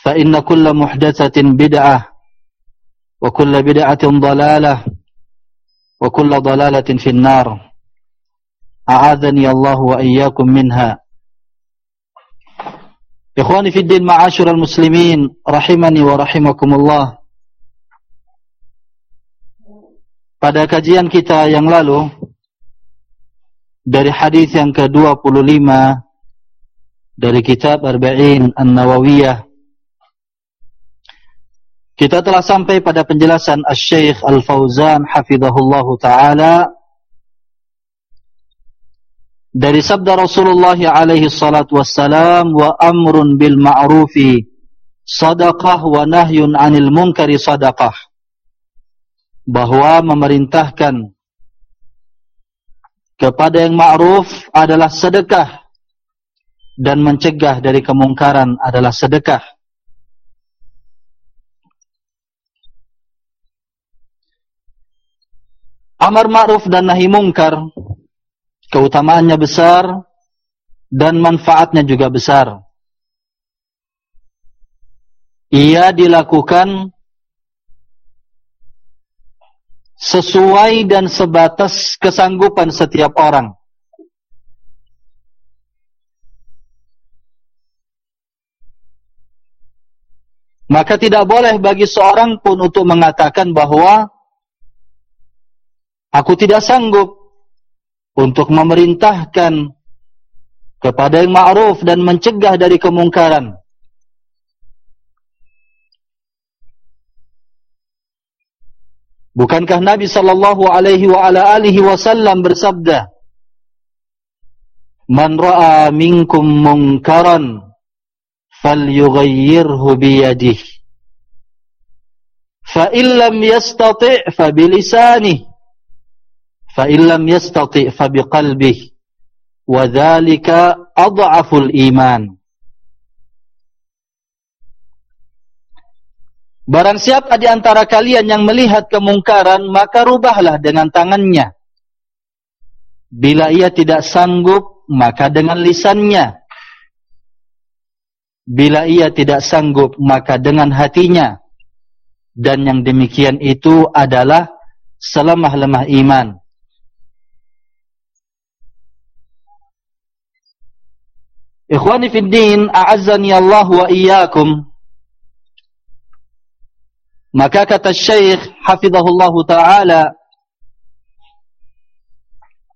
فإن كل محدثة بدعة وكل بدعة ضلالة وكل ضلالة في النار أعاذني الله وإياكم منها إخواني في الدين معاشر المسلمين رحمني ورحمكم الله Pada kajian kita yang lalu dari hadis yang ke-25 dari kitab Arba'in An-Nawawiyah kita telah sampai pada penjelasan Al-Syeikh Al-Fawzan Hafizahullah Ta'ala Dari sabda Rasulullah alaihi salatu wassalam Wa amrun bil ma'rufi Sadaqah wa nahyun anil munkari sadaqah. Bahawa memerintahkan Kepada yang ma'ruf adalah sedekah Dan mencegah dari kemungkaran adalah sedekah Amar ma'ruf dan nahi mungkar keutamaannya besar dan manfaatnya juga besar. Ia dilakukan sesuai dan sebatas kesanggupan setiap orang. Maka tidak boleh bagi seorang pun untuk mengatakan bahawa Aku tidak sanggup untuk memerintahkan kepada yang ma'ruf dan mencegah dari kemungkaran. Bukankah Nabi sallallahu alaihi wa ala alihi wasallam bersabda Man ra'a minkum munkaran falyughayyirhu bi yadihi fa illam yastati' fa bi lisanihi yastati fa biqalbihi wa dhalika adhaful iman Barang siapa di antara kalian yang melihat kemungkaran maka rubahlah dengan tangannya. Bila ia tidak sanggup maka dengan lisannya. Bila ia tidak sanggup maka dengan hatinya. Dan yang demikian itu adalah selemah-lemah iman Ikhwani fi din, a'azzani Allah wa iyyakum. Maka kata Syekh hafizahullah taala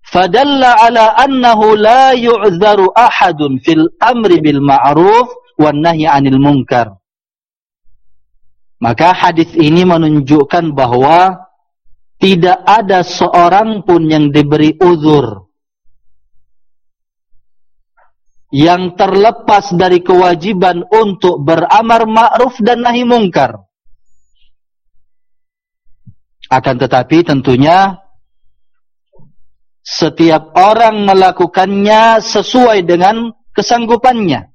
Fadalla ala annahu la yu'dharu ahadun fil amri bil ma'ruf wan nahyi 'anil munkar. Maka hadis ini menunjukkan bahwa tidak ada seorang pun yang diberi uzur yang terlepas dari kewajiban untuk beramar ma'ruf dan nahi mungkar. Akan tetapi tentunya setiap orang melakukannya sesuai dengan kesanggupannya.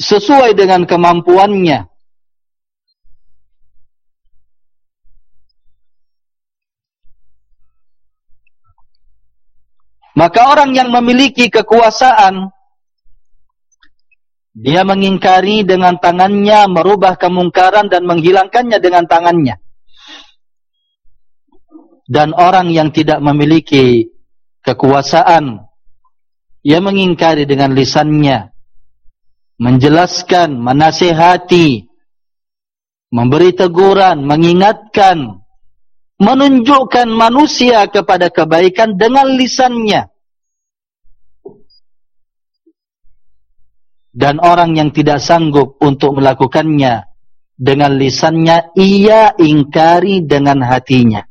Sesuai dengan kemampuannya. Maka orang yang memiliki kekuasaan dia mengingkari dengan tangannya, merubah kemungkaran dan menghilangkannya dengan tangannya. Dan orang yang tidak memiliki kekuasaan, ia mengingkari dengan lisannya, menjelaskan, menasihati, memberi teguran, mengingatkan, menunjukkan manusia kepada kebaikan dengan lisannya. Dan orang yang tidak sanggup untuk melakukannya dengan lisannya, ia ingkari dengan hatinya.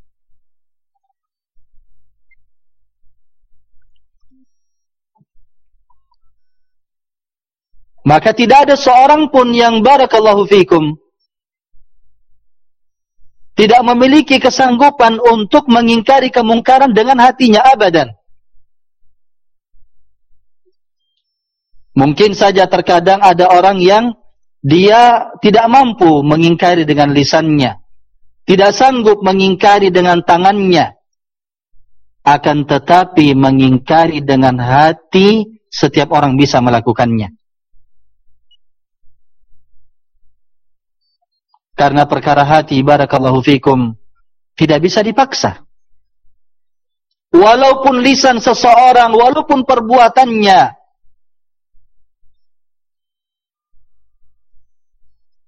Maka tidak ada seorang pun yang barakallahu fikum tidak memiliki kesanggupan untuk mengingkari kemungkaran dengan hatinya abadan. Mungkin saja terkadang ada orang yang dia tidak mampu mengingkari dengan lisannya. Tidak sanggup mengingkari dengan tangannya. Akan tetapi mengingkari dengan hati setiap orang bisa melakukannya. Karena perkara hati barakallahu fikum tidak bisa dipaksa. Walaupun lisan seseorang, walaupun perbuatannya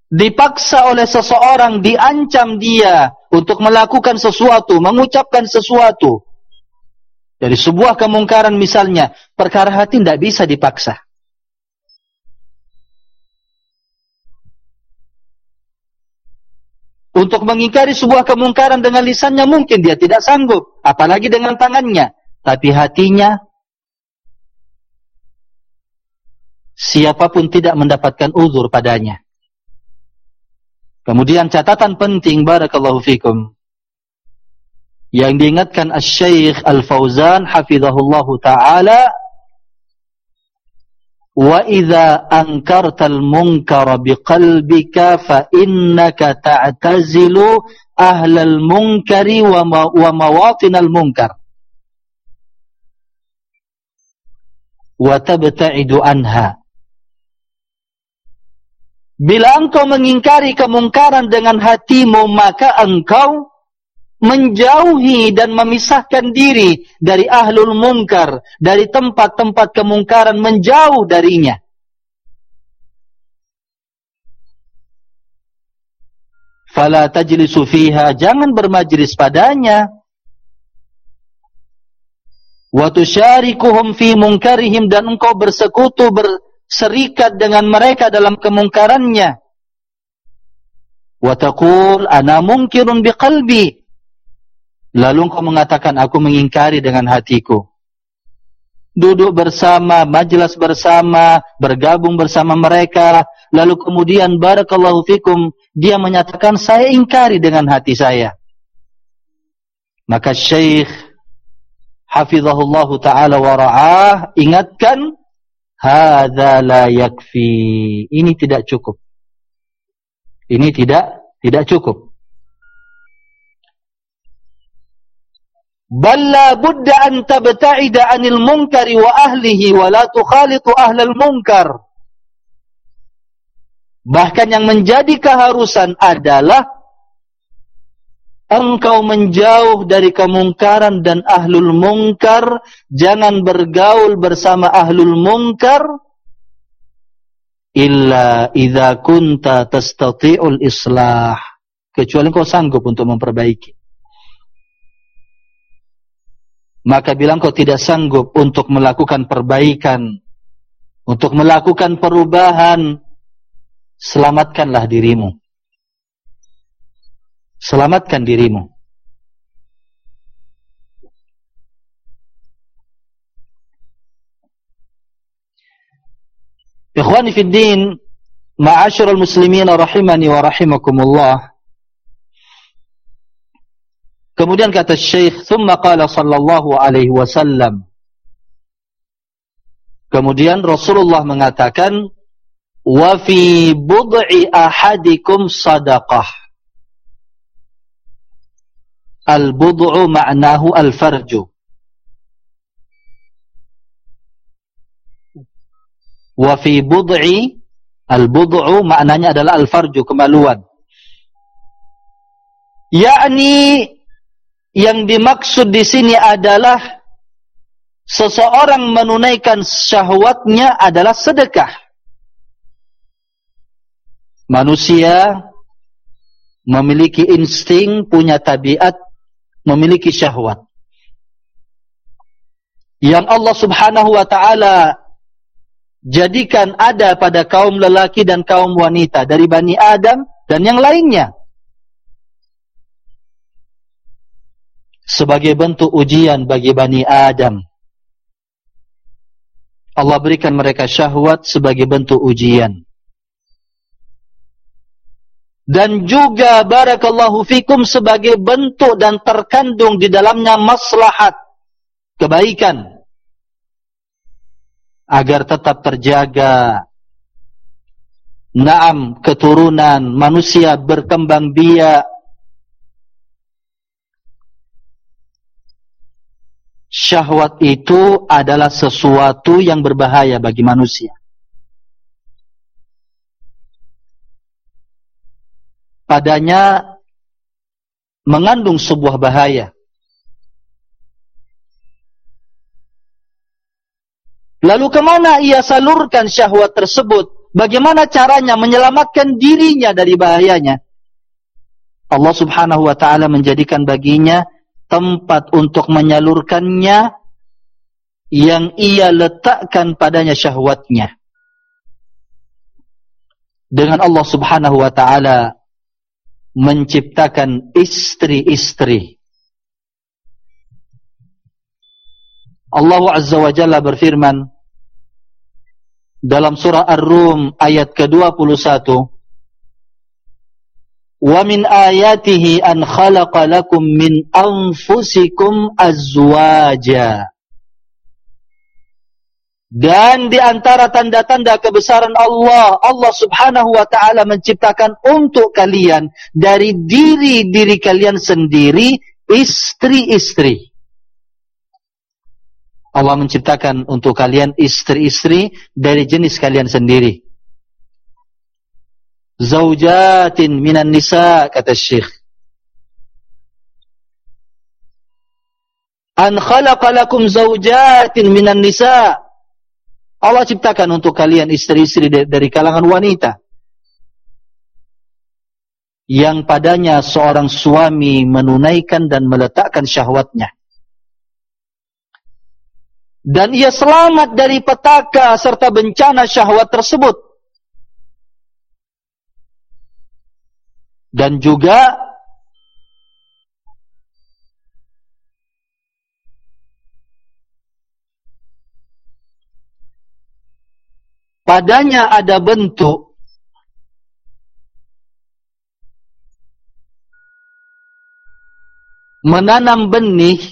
dipaksa oleh seseorang, diancam dia untuk melakukan sesuatu, mengucapkan sesuatu. Dari sebuah kemungkaran misalnya, perkara hati tidak bisa dipaksa. Untuk mengingkari sebuah kemungkaran dengan lisannya mungkin dia tidak sanggup. Apalagi dengan tangannya. Tapi hatinya, siapapun tidak mendapatkan uzur padanya. Kemudian catatan penting, Barakallahu fikum. Yang diingatkan Al-Syeikh Al-Fawzan, Hafizahullahu Ta'ala, وَإِذَا أَنْكَرْتَ الْمُنْكَرَ بِقَلْبِكَ فَإِنَّكَ تَعْتَزِلُ أَهْلَ الْمُنْكَرِ وَمَوَاطِنَ الْمُنْكَرِ وَتَبْتَعِدُ أَنْهَا Bila engkau mengingkari kemungkaran dengan hatimu, maka engkau menjauhi dan memisahkan diri dari ahlul mungkar, dari tempat-tempat kemungkaran, menjauh darinya. Fala tajlisu fiha, jangan bermajlis padanya. Wa tusyarikuhum fi munkarihim dan engkau bersekutu berserikat dengan mereka dalam kemungkarannya. Wa taqul ana munkirun biqalbi Lalu engkau mengatakan aku mengingkari dengan hatiku. Duduk bersama, majelis bersama, bergabung bersama mereka. Lalu kemudian barakallahu fikum, dia menyatakan saya ingkari dengan hati saya. Maka Syekh Hafizahullah Ta'ala wa ra'ah ingatkan, Hada la yakfi. Ini tidak cukup. Ini tidak tidak cukup. Bal la budda an tabta'ida 'anil munkari wa ahlihi wa la tukhalitu ahlal munkar. Bahkan yang menjadi keharusan adalah engkau menjauh dari kemungkaran dan ahlul munkar. Jangan bergaul bersama ahlul munkar. Illa idza kunta tastati'ul islah. Kecuali engkau sanggup untuk memperbaiki maka bilang kau tidak sanggup untuk melakukan perbaikan, untuk melakukan perubahan, selamatkanlah dirimu. Selamatkan dirimu. Ikhwani fi din, ma'asyiral muslimin rahimani wa rahimakumullah. Kemudian kata Syekh, "Tsumma qala sallallahu alaihi wasallam" Kemudian Rasulullah mengatakan, "Wa fi bud'i ahadikum sadaqah." Al-bud'u ma'nahu al-farju. wa fi bud'i al-bud'u maknanya adalah al-farju kemaluan yakni yang dimaksud di sini adalah seseorang menunaikan syahwatnya adalah sedekah manusia memiliki insting punya tabiat memiliki syahwat yang Allah Subhanahu wa taala jadikan ada pada kaum lelaki dan kaum wanita dari Bani Adam dan yang lainnya. Sebagai bentuk ujian bagi Bani Adam. Allah berikan mereka syahwat sebagai bentuk ujian. Dan juga barakallahu fikum sebagai bentuk dan terkandung di dalamnya maslahat kebaikan agar tetap terjaga naam keturunan manusia berkembang biak syahwat itu adalah sesuatu yang berbahaya bagi manusia padanya mengandung sebuah bahaya Lalu kemana ia salurkan syahwat tersebut? Bagaimana caranya menyelamatkan dirinya dari bahayanya? Allah subhanahu wa ta'ala menjadikan baginya tempat untuk menyalurkannya yang ia letakkan padanya syahwatnya. Dengan Allah subhanahu wa ta'ala menciptakan istri-istri. Allah azza wa jalla berfirman, dalam surah Ar-Rum ayat ke-21 Min ayatihi an khalaqa lakum min anfusikum azwaja Dan di antara tanda-tanda kebesaran Allah Allah subhanahu wa ta'ala menciptakan untuk kalian Dari diri-diri kalian sendiri Istri-istri Allah menciptakan untuk kalian istri-istri dari jenis kalian sendiri. Zaujatin minan nisa kata Syekh. An khalaqa lakum zaujatin minan nisa. Allah ciptakan untuk kalian istri-istri dari kalangan wanita. Yang padanya seorang suami menunaikan dan meletakkan syahwatnya dan ia selamat dari petaka serta bencana syahwat tersebut. Dan juga padanya ada bentuk menanam benih.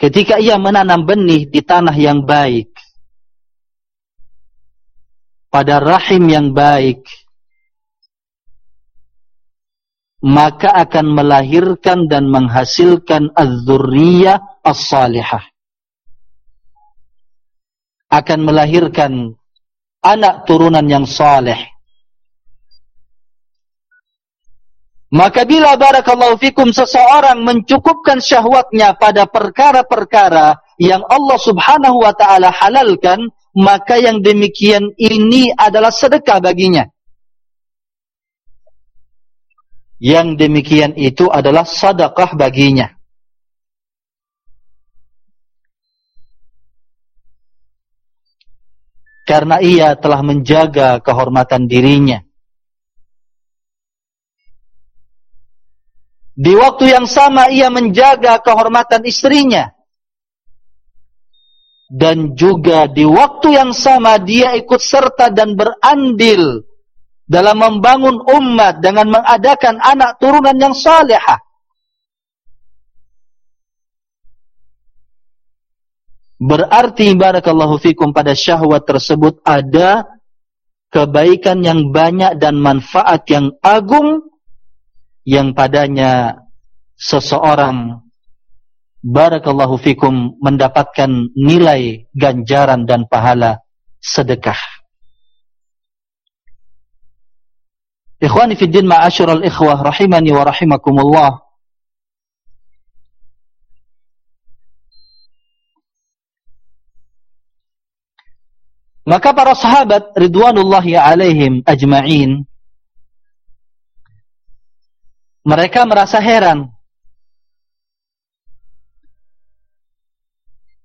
Ketika ia menanam benih di tanah yang baik pada rahim yang baik maka akan melahirkan dan menghasilkan az-zurriyah as-salihah akan melahirkan anak turunan yang saleh Maka bila barakallahu fikum seseorang mencukupkan syahwatnya pada perkara-perkara yang Allah subhanahu wa ta'ala halalkan, maka yang demikian ini adalah sedekah baginya. Yang demikian itu adalah sadaqah baginya. Karena ia telah menjaga kehormatan dirinya Di waktu yang sama ia menjaga kehormatan istrinya. Dan juga di waktu yang sama dia ikut serta dan berandil dalam membangun umat dengan mengadakan anak turunan yang salihah. Berarti barakallahu fikum pada syahwat tersebut ada kebaikan yang banyak dan manfaat yang agung yang padanya seseorang barakallahu fikum mendapatkan nilai ganjaran dan pahala sedekah. Ikhwani fi din ma'asyiral ikhwah rahimani wa rahimakumullah. Maka para sahabat ridwanullahi alaihim ajma'in mereka merasa heran.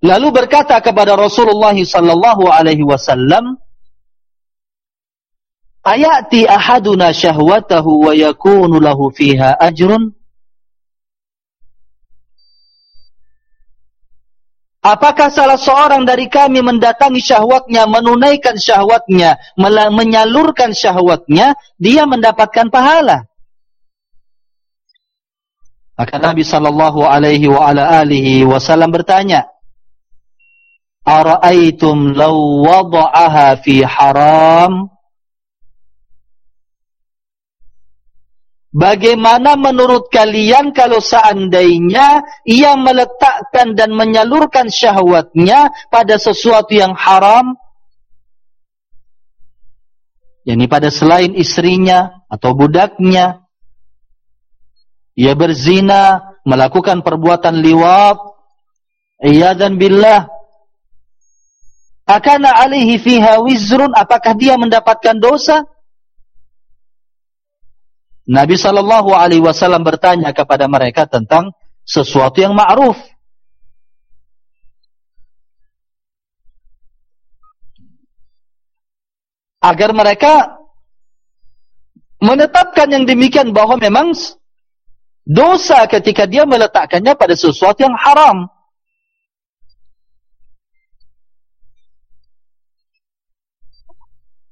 Lalu berkata kepada Rasulullah sallallahu alaihi wasallam, "Ayati ahaduna syahwatahu wa yakunu lahu fiha ajrun?" Apakah salah seorang dari kami mendatangi syahwatnya, menunaikan syahwatnya, menyalurkan syahwatnya, dia mendapatkan pahala? Maka Nabi sallallahu alaihi wa ala alihi wasallam bertanya, "Ara'aitum law wada'aha fi haram?" Bagaimana menurut kalian kalau seandainya ia meletakkan dan menyalurkan syahwatnya pada sesuatu yang haram? Yani pada selain istrinya atau budaknya. Ia berzina, melakukan perbuatan liwat. Iyadan billah. Akana alihi fiha wizrun, apakah dia mendapatkan dosa? Nabi sallallahu alaihi wasallam bertanya kepada mereka tentang sesuatu yang ma'ruf. Agar mereka menetapkan yang demikian bahwa memang dosa ketika dia meletakkannya pada sesuatu yang haram.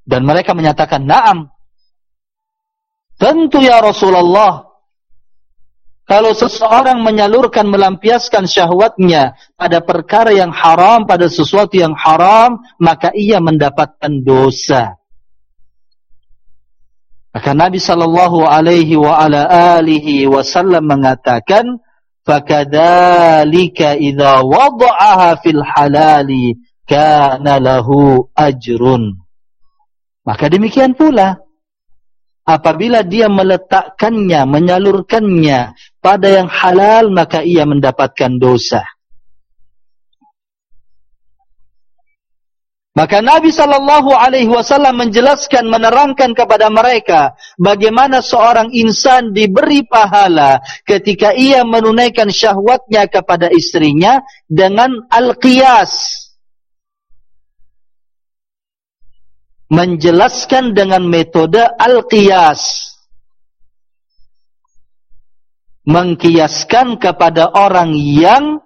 Dan mereka menyatakan, "Na'am." Tentu ya Rasulullah. Kalau seseorang menyalurkan melampiaskan syahwatnya pada perkara yang haram, pada sesuatu yang haram, maka ia mendapatkan dosa. Maka Nabi sallallahu alaihi wa ala alihi wasallam mengatakan, "Fakadzalika idza wada'aha fil halali kana lahu ajrun." Maka demikian pula apabila dia meletakkannya, menyalurkannya pada yang halal, maka ia mendapatkan dosa. Maka Nabi sallallahu alaihi wasallam menjelaskan menerangkan kepada mereka bagaimana seorang insan diberi pahala ketika ia menunaikan syahwatnya kepada istrinya dengan al-qiyas. Menjelaskan dengan metode al-qiyas. Mengkiaskan kepada orang yang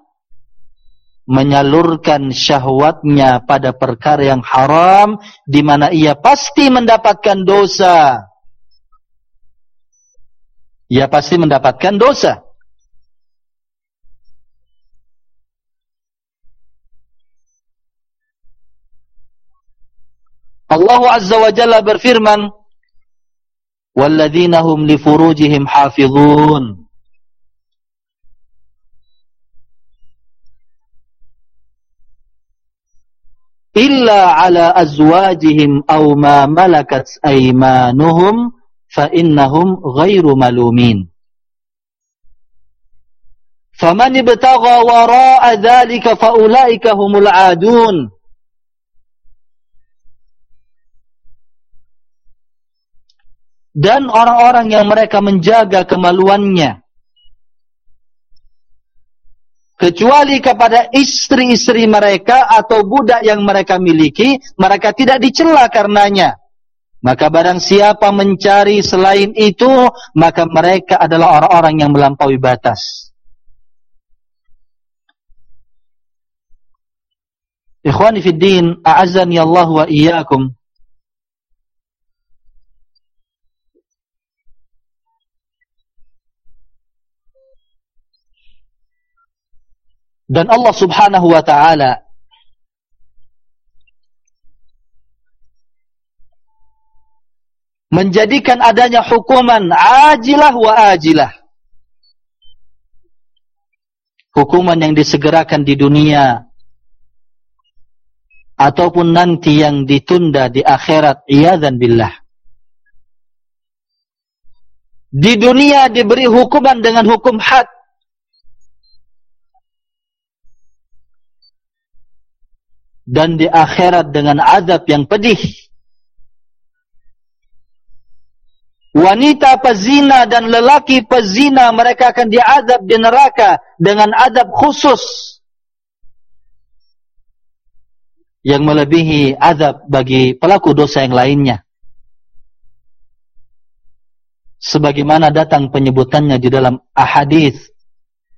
menyalurkan syahwatnya pada perkara yang haram di mana ia pasti mendapatkan dosa. Ia pasti mendapatkan dosa. Allah Azza wa Jalla berfirman وَالَّذِينَ هُمْ لِفُرُوجِهِمْ حَافِظُونَ إِلَّا عَلَى أَزْوَاجِهِمْ أَوْ مَا مَلَكَتْ أَيْمَانُهُمْ فَإِنَّهُمْ غَيْرُ مَلُومِينَ فَمَنِ ابْتَغَى وَرَاءَ ذَلِكَ فَأُولَئِكَ هُمُ الْعَادُونَ dan orang-orang yang mereka menjaga kemaluannya kecuali kepada istri-istri mereka atau budak yang mereka miliki mereka tidak dicela karenanya Maka barang siapa mencari selain itu, maka mereka adalah orang-orang yang melampaui batas. Ikhwani fi din, a'azzani Allah wa iyyakum. Dan Allah Subhanahu wa taala menjadikan adanya hukuman ajilah wa ajilah. Hukuman yang disegerakan di dunia ataupun nanti yang ditunda di akhirat iyadzan billah. Di dunia diberi hukuman dengan hukum had. Dan di akhirat dengan azab yang pedih. wanita pezina dan lelaki pezina mereka akan diadab di neraka dengan adab khusus. Yang melebihi adab bagi pelaku dosa yang lainnya. Sebagaimana datang penyebutannya di dalam ahadits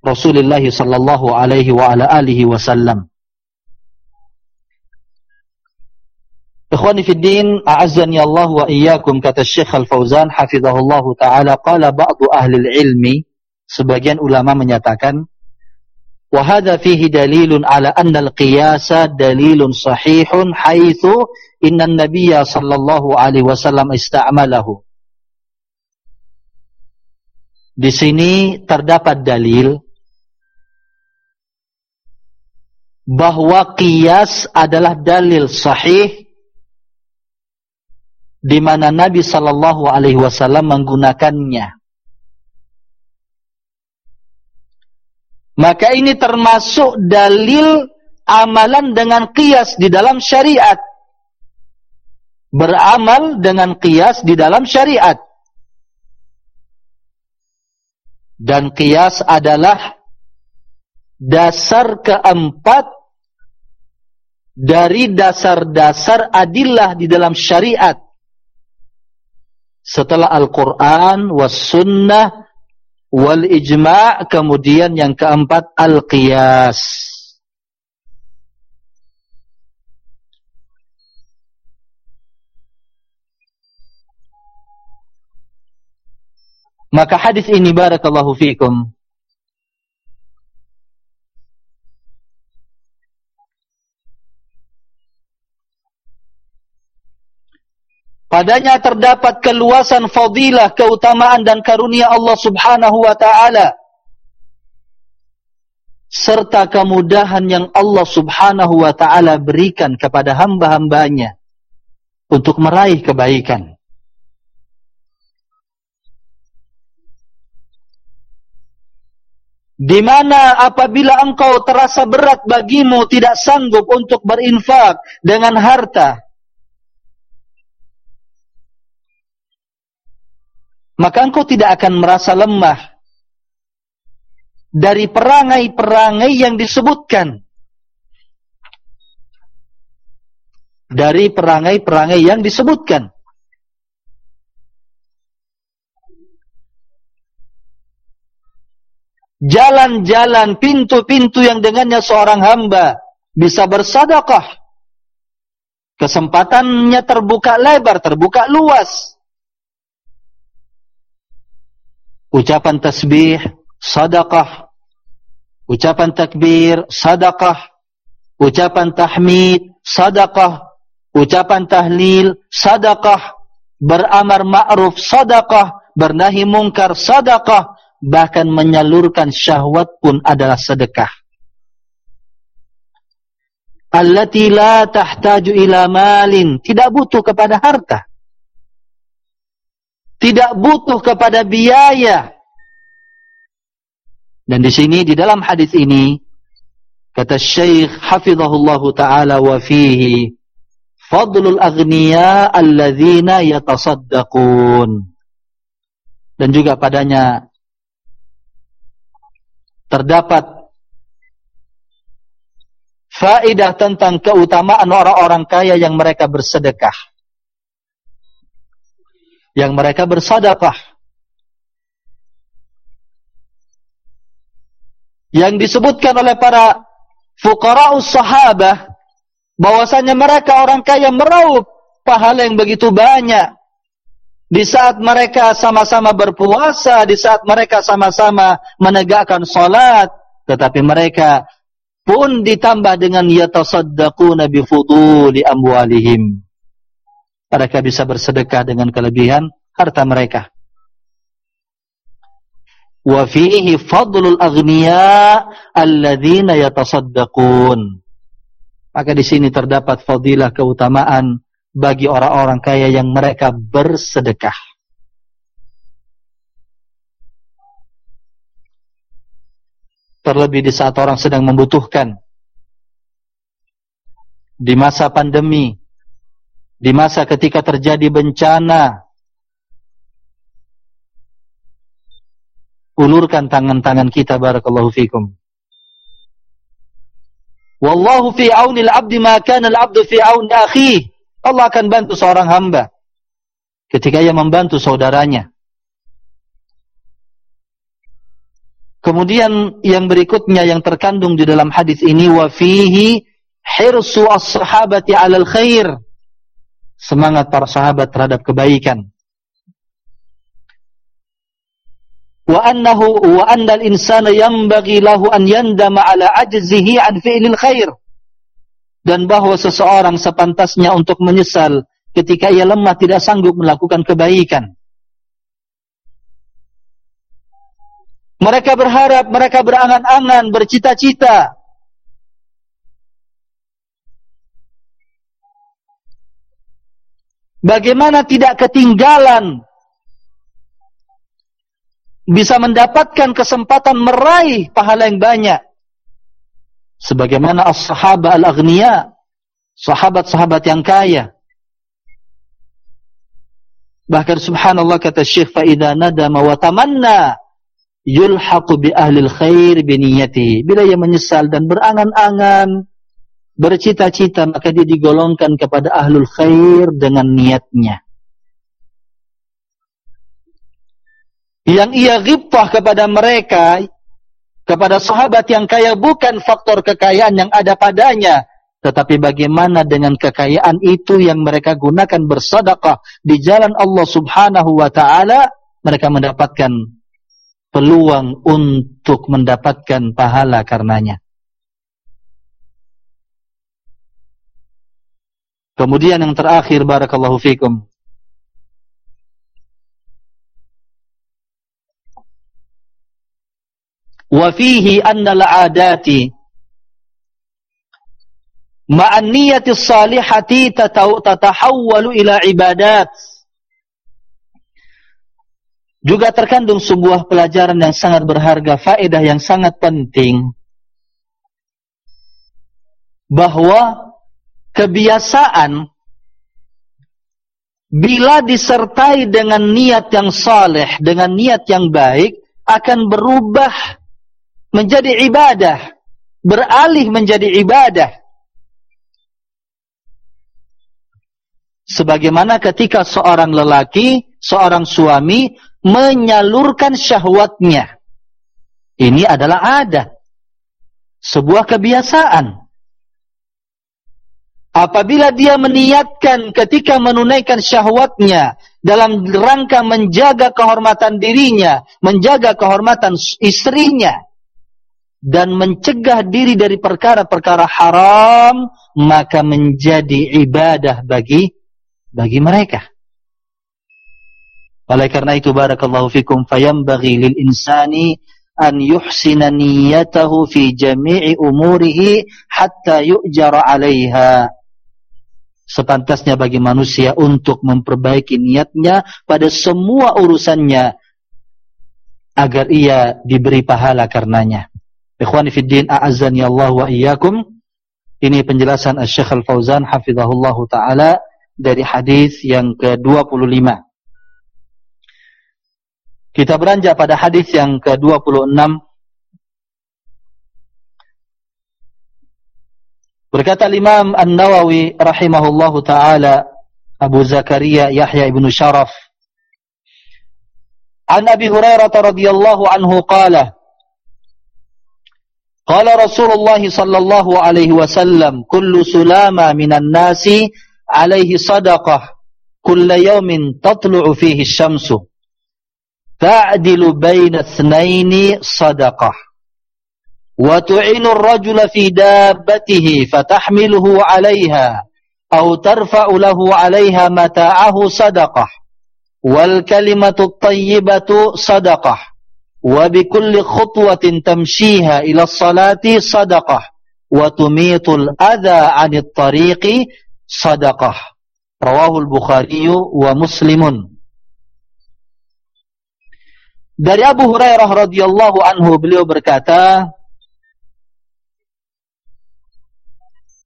Rasulullah sallallahu alaihi wa ala alihi wasallam Ikhwani fi din, a'azzani Allah wa iyyakum kata Syekh Al-Fauzan hafizahullah taala qala ba'du ahli al-ilmi sebagian ulama menyatakan wa hadha fihi dalilun ala anna al-qiyasa dalilun sahihun haitsu inna an-nabiyya sallallahu alaihi wasallam ista'malahu. Di sini terdapat dalil bahwa qiyas adalah dalil sahih di mana Nabi sallallahu alaihi wasallam menggunakannya. Maka ini termasuk dalil amalan dengan qiyas di dalam syariat. Beramal dengan qiyas di dalam syariat. Dan qiyas adalah dasar keempat dari dasar-dasar adillah di dalam syariat setelah Al-Quran was sunnah wal ijma' kemudian yang keempat al-qiyas. Maka hadis ini barakallahu fikum Padanya terdapat keluasan fadilah, keutamaan dan karunia Allah subhanahu wa ta'ala. Serta kemudahan yang Allah subhanahu wa ta'ala berikan kepada hamba-hambanya. Untuk meraih kebaikan. Di mana apabila engkau terasa berat bagimu tidak sanggup untuk berinfak dengan harta. Maka engkau tidak akan merasa lemah dari perangai-perangai yang disebutkan. Dari perangai-perangai yang disebutkan. Jalan-jalan pintu-pintu yang dengannya seorang hamba bisa bersadaqah kesempatannya terbuka lebar terbuka luas ucapan tasbih, sadaqah, ucapan takbir, sadaqah, ucapan tahmid, sadaqah, ucapan tahlil, sadaqah, beramar ma'ruf, sadaqah, bernahi mungkar, sadaqah, bahkan menyalurkan syahwat pun adalah sedekah. Allati la tahtaju ila malin, tidak butuh kepada harta tidak butuh kepada biaya. Dan di sini di dalam hadis ini kata Syekh hafizahullah taala wa fihi fadlul aghniya alladzina yatasaddaqun. Dan juga padanya terdapat faedah tentang keutamaan orang-orang kaya yang mereka bersedekah. Yang mereka bersedekah. Yang disebutkan oleh para fuqara'us sahabah bahwasanya mereka orang kaya meraup pahala yang begitu banyak. Di saat mereka sama-sama berpuasa di saat mereka sama-sama menegakkan salat tetapi mereka pun ditambah dengan yatasaddaquna bi fuduli amwalihim mereka bisa bersedekah dengan kelebihan harta mereka? Wa fihi fadlul aghniya alladhina yatasaddaqun. Maka di sini terdapat fadilah keutamaan bagi orang-orang kaya yang mereka bersedekah. Terlebih di saat orang sedang membutuhkan. Di masa pandemi di masa ketika terjadi bencana ulurkan tangan-tangan kita barakallahu fikum. Wallahu fi auni al-'abdi ma kana al-'abdu fi auni akhihi Allah akan bantu seorang hamba ketika ia membantu saudaranya. Kemudian yang berikutnya yang terkandung di dalam hadis ini wa fihi hirsu as-sahabati 'ala al-khair semangat para sahabat terhadap kebaikan. Wa annahu wa annal insana yanbaghi lahu an yandama ala ajzihi an fi'lil khair. Dan bahwa seseorang sepantasnya untuk menyesal ketika ia lemah tidak sanggup melakukan kebaikan. Mereka berharap mereka berangan-angan bercita-cita bagaimana tidak ketinggalan bisa mendapatkan kesempatan meraih pahala yang banyak. Sebagaimana as-sahabah al-aghniya, sahabat-sahabat yang kaya. Bahkan subhanallah kata Syekh Fa'idha nadama wa tamanna yulhaqu bi ahlil khair biniyati. Bila ia menyesal dan berangan-angan, bercita-cita, maka dia digolongkan kepada ahlul khair dengan niatnya. yang ia ghibtah kepada mereka kepada sahabat yang kaya bukan faktor kekayaan yang ada padanya tetapi bagaimana dengan kekayaan itu yang mereka gunakan bersedekah di jalan Allah Subhanahu wa taala mereka mendapatkan peluang untuk mendapatkan pahala karenanya Kemudian yang terakhir barakallahu fikum. Wa fihi anna al-'adati ma'an niyyati salihati tatahawwalu ila ibadat. Juga terkandung sebuah pelajaran yang sangat berharga faedah yang sangat penting. Bahwa kebiasaan bila disertai dengan niat yang saleh dengan niat yang baik akan berubah menjadi ibadah, beralih menjadi ibadah. Sebagaimana ketika seorang lelaki, seorang suami menyalurkan syahwatnya. Ini adalah adat. Sebuah kebiasaan. Apabila dia meniatkan ketika menunaikan syahwatnya dalam rangka menjaga kehormatan dirinya, menjaga kehormatan istrinya, dan mencegah diri dari perkara-perkara haram maka menjadi ibadah bagi bagi mereka. Oleh karena itu barakallahu fikum fayambaghi lil insani an yuhsina niyyatahu fi jami'i umurihi hatta yu'jara 'alayha sepantasnya bagi manusia untuk memperbaiki niatnya pada semua urusannya agar ia diberi pahala karenanya Ikhwani fi din a'azzani Allah wa iyyakum. Ini penjelasan Asy-Syaikh Al-Fauzan hafizahullahu taala dari hadis yang ke-25. Kita beranjak pada hadis yang ke-26. Berkata Imam An-Nawawi rahimahullahu taala Abu Zakaria Yahya ibn Sharaf. An Abi Hurairah radhiyallahu anhu qala Qala Rasulullah sallallahu alaihi wasallam kullu sulama minan nasi alaihi sadaqah kulla yawmin tatlu'u fihi asy-syamsu ta'dilu baina ithnaini sadaqah. wa tu'inu ar-rajula fi dabbatihi fatahmiluhu 'alayha aw tarfa'u lahu 'alayha mata'ahu sadaqah wal kalimatu at-tayyibatu sadaqah wa bi kulli khutwatin tamshiha ila salati sadaqah wa tumitul adha 'anit tariqi sadaqah rawahu al-bukhari wa muslimun dari Abu Hurairah radhiyallahu anhu beliau berkata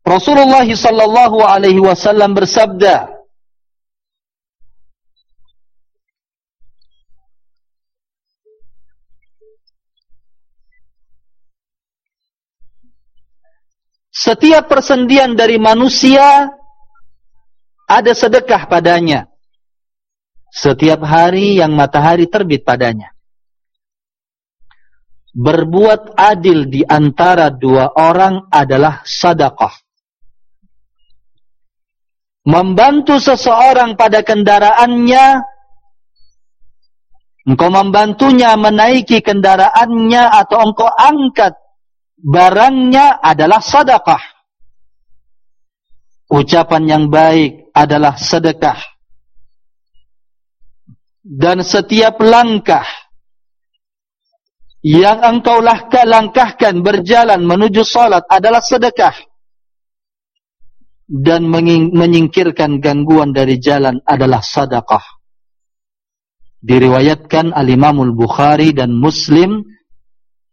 Rasulullah sallallahu alaihi wasallam bersabda Setiap persendian dari manusia ada sedekah padanya. Setiap hari yang matahari terbit padanya. Berbuat adil di antara dua orang adalah sadaqah. Membantu seseorang pada kendaraannya, engkau membantunya menaiki kendaraannya atau engkau angkat barangnya adalah sedekah. Ucapan yang baik adalah sedekah. Dan setiap langkah yang engkau langkahkan berjalan menuju salat adalah sedekah. Dan menyingkirkan gangguan dari jalan adalah sedekah. Diriwayatkan al-Imamul Bukhari dan Muslim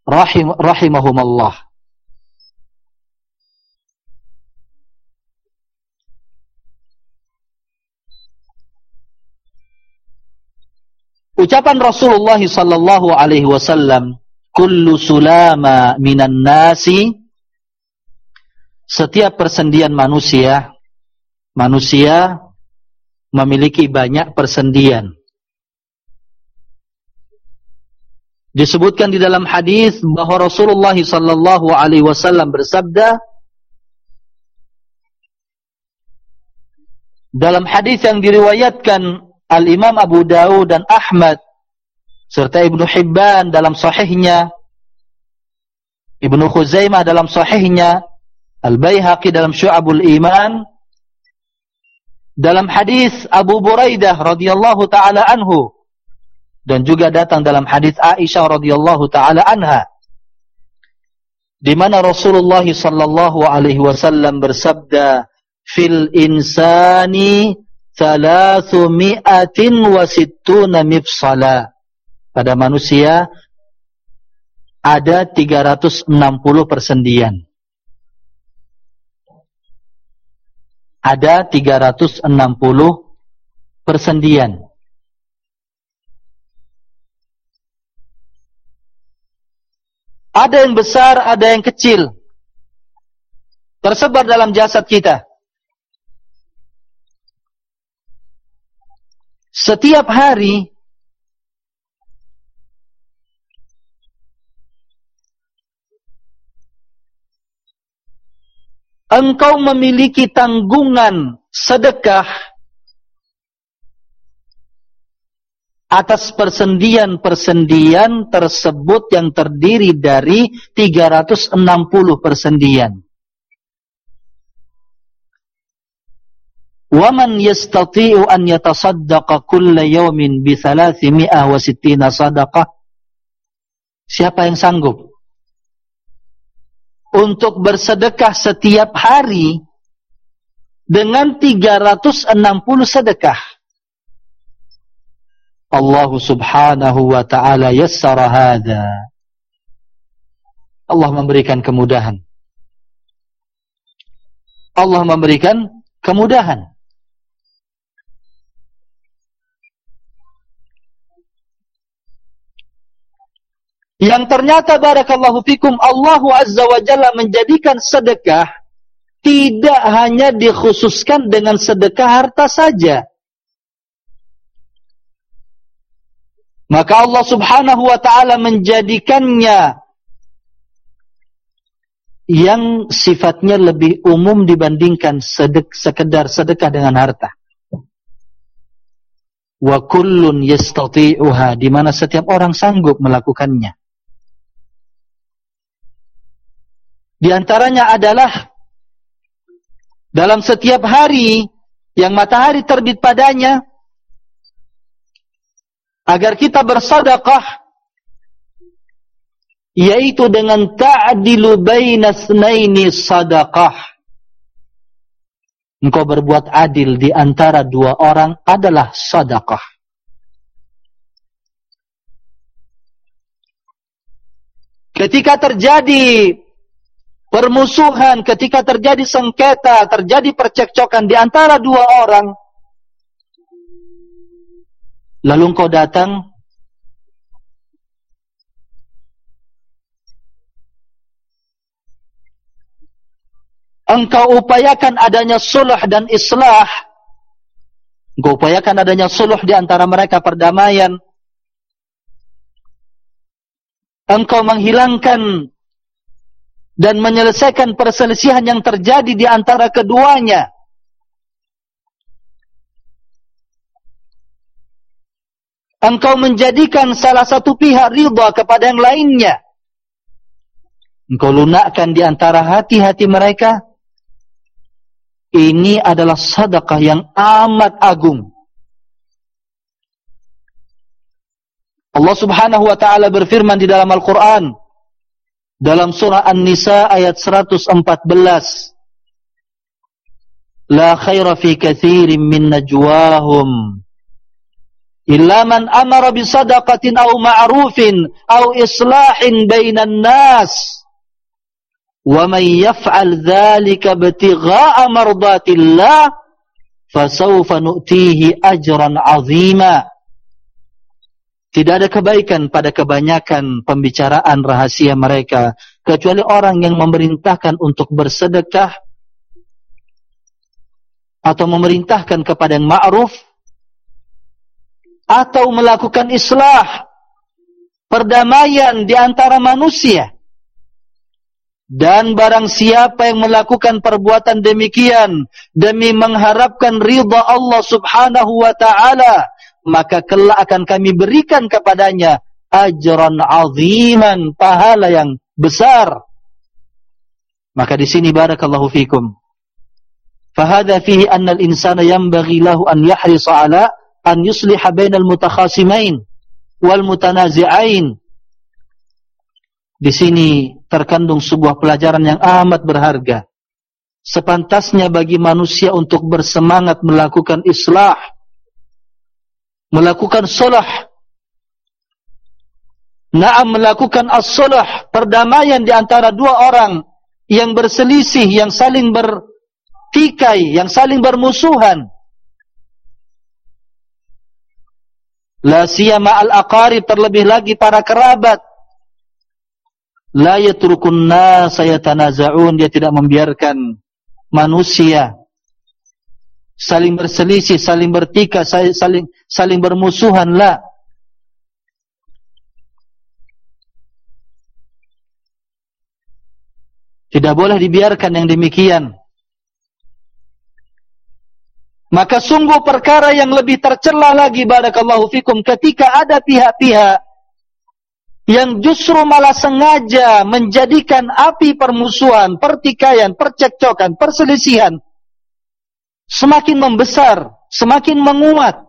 rahim rahimahumallah Ucapan Rasulullah sallallahu alaihi wasallam kullu sulama minan nasi setiap persendian manusia manusia memiliki banyak persendian. Disebutkan di dalam hadis bahwa Rasulullah sallallahu alaihi wasallam bersabda dalam hadis yang diriwayatkan Al-Imam Abu Dawud dan Ahmad serta Ibnu Hibban dalam sahihnya Ibnu Khuzaimah dalam sahihnya Al-Baihaqi dalam Syu'abul Iman dalam hadis Abu Buraidah radhiyallahu taala anhu dan juga datang dalam hadis Aisyah radhiyallahu taala anha di mana Rasulullah sallallahu alaihi wasallam bersabda fil insani 360 mifsala. Pada manusia ada 360 persendian ada 360 persendian Ada yang besar, ada yang kecil. Tersebar dalam jasad kita. Setiap hari engkau memiliki tanggungan sedekah atas persendian-persendian tersebut yang terdiri dari 360 persendian. وَمَنْ يَسْتَطِيعُ أَنْ يَتَصَدَّقَ كُلَّ يَوْمٍ بِثَلَاثِمِئَةِ وَسِتِّينَ صَدَقَةً Siapa yang sanggup untuk bersedekah setiap hari dengan 360 sedekah? Allah subhanahu wa ta'ala yassara hadha. Allah memberikan kemudahan. Allah memberikan kemudahan. Yang ternyata barakallahu fikum Allah azza wa jalla menjadikan sedekah tidak hanya dikhususkan dengan sedekah harta saja. maka Allah subhanahu wa ta'ala menjadikannya yang sifatnya lebih umum dibandingkan sedek, sekedar sedekah dengan harta. Wa kullun yastati'uha di mana setiap orang sanggup melakukannya. Di antaranya adalah dalam setiap hari yang matahari terbit padanya agar kita bersedekah yaitu dengan ta'dilu baina tsnaini sadaqah engkau berbuat adil di antara dua orang adalah sedekah. Ketika terjadi permusuhan ketika terjadi sengketa terjadi percekcokan di antara dua orang. Lalu engkau datang engkau upayakan adanya sulh dan islah, engkau upayakan adanya sulh di antara mereka perdamaian, engkau menghilangkan dan menyelesaikan perselisihan yang terjadi di antara keduanya, engkau menjadikan salah satu pihak ridha kepada yang lainnya, engkau lunakkan di antara hati-hati mereka, ini adalah sedekah yang amat agung. Allah Subhanahu wa taala berfirman di dalam Al-Qur'an dalam surah An-Nisa ayat 114 La khaira fi katsirin min najwahum. Illa man amara bi sadaqatin aw ma'rufin aw islahin bainan nas. Wa man yaf'al dhalika ibtigha'a mardatillah fasawfa nu'tihi ajran 'azima. Tidak ada kebaikan pada kebanyakan pembicaraan rahasia mereka kecuali orang yang memerintahkan untuk bersedekah atau memerintahkan kepada yang ma'ruf atau melakukan islah perdamaian di antara manusia. Dan barang siapa yang melakukan perbuatan demikian demi mengharapkan ridha Allah Subhanahu wa taala, maka kelak akan kami berikan kepadanya ajran aziman, pahala yang besar. Maka di sini barakallahu fikum. Fahada fihi anna al-insana yanbaghi lahu an yahrisa ala an yusliha bainal mutakhasimain wal mutanazi'ain. Di sini terkandung sebuah pelajaran yang amat berharga. Sepantasnya bagi manusia untuk bersemangat melakukan islah, melakukan solah, naam melakukan as-solah, perdamaian di antara dua orang yang berselisih, yang saling bertikai, yang saling bermusuhan. La siyama al-aqarib terlebih lagi para kerabat la yatrukun nas yatanaza'un dia tidak membiarkan manusia saling berselisih saling bertikai saling saling bermusuhan la tidak boleh dibiarkan yang demikian. Maka sungguh perkara yang lebih tercela lagi barakallahu fikum ketika ada pihak-pihak yang justru malah sengaja menjadikan api permusuhan, pertikaian, percekcokan, perselisihan semakin membesar, semakin menguat.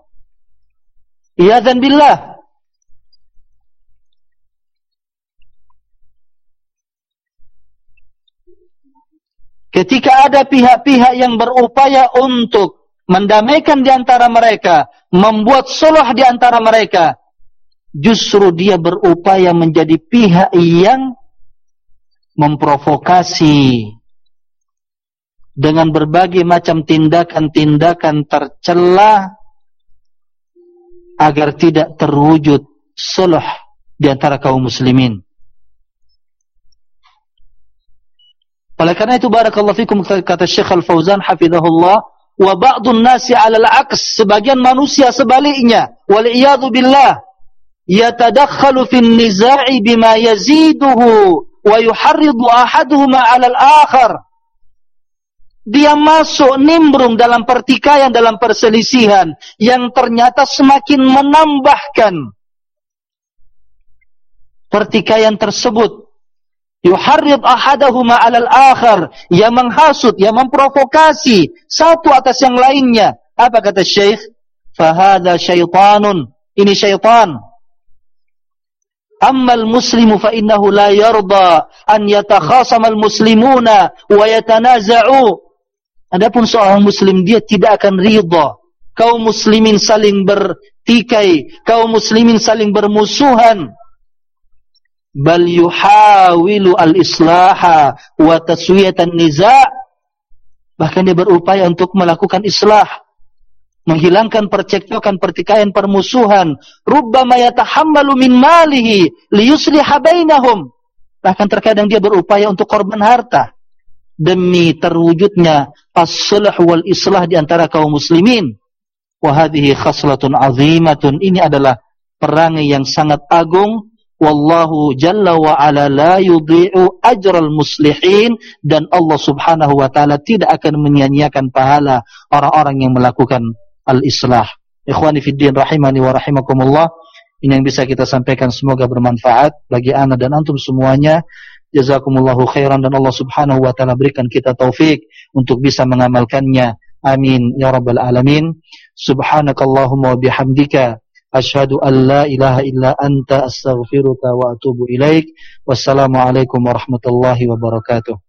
Ya dan billah. Ketika ada pihak-pihak yang berupaya untuk mendamaikan di antara mereka, membuat suluh di antara mereka, justru dia berupaya menjadi pihak yang memprovokasi dengan berbagai macam tindakan-tindakan tercela agar tidak terwujud sulh di antara kaum muslimin. Oleh karena itu barakallahu fikum kata Syekh Al-Fauzan hafizahullah wa ba'dun nasi 'ala al-'aks sebagian manusia sebaliknya wal iyad billah yatadakhalu fi an-niza'i bima yaziduhu wa yuharridu ahaduhuma 'ala al-akhar dia masuk nimbrung dalam pertikaian dalam perselisihan yang ternyata semakin menambahkan pertikaian tersebut. Yuharrid ahadahuma 'alal akhar yang menghasut yang memprovokasi satu atas yang lainnya. Apa kata syekh? Fa hadza syaitanun. Ini syaitan. Amma al-muslimu fa innahu la yarda an yatakhasama al-muslimuna wa yatanaza'u Adapun seorang muslim dia tidak akan ridha kaum muslimin saling bertikai, kaum muslimin saling bermusuhan. Bal yuhawilu al-islaha wa taswiyatan niza'. Bahkan dia berupaya untuk melakukan islah, menghilangkan percekcokan, pertikaian, permusuhan. Rubbama yatahammalu min malihi liyusliha bainahum. Bahkan terkadang dia berupaya untuk korban harta demi terwujudnya as-sulh wal islah di antara kaum muslimin. Wa hadhihi khaslatun 'azimatun. Ini adalah perangai yang sangat agung. Wallahu jalla wa ala la yudhi'u ajral muslihin dan Allah Subhanahu wa taala tidak akan menyia-nyiakan pahala orang-orang yang melakukan al-islah. Ikhwani fid din rahimani wa rahimakumullah. Ini yang bisa kita sampaikan semoga bermanfaat bagi ana dan antum semuanya. Jazakumullahu khairan dan Allah subhanahu wa ta'ala berikan kita taufik untuk bisa mengamalkannya. Amin. Ya Rabbal Alamin. Subhanakallahumma wa bihamdika. Ashadu an la ilaha illa anta astaghfiruka wa atubu ilaik. Wassalamualaikum warahmatullahi wabarakatuh.